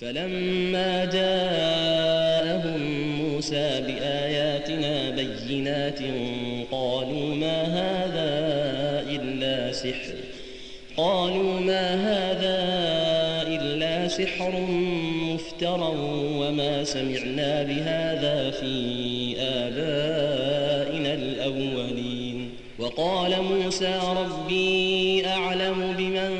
فلما جاءهم موسى بآياتنا بينات قالوا ما هذا إلا سحر قالوا ما هذا إلا سحر مفترى وما سمعنا بهذا في آبائنا الأولين وقال موسى ربي أعلم بمن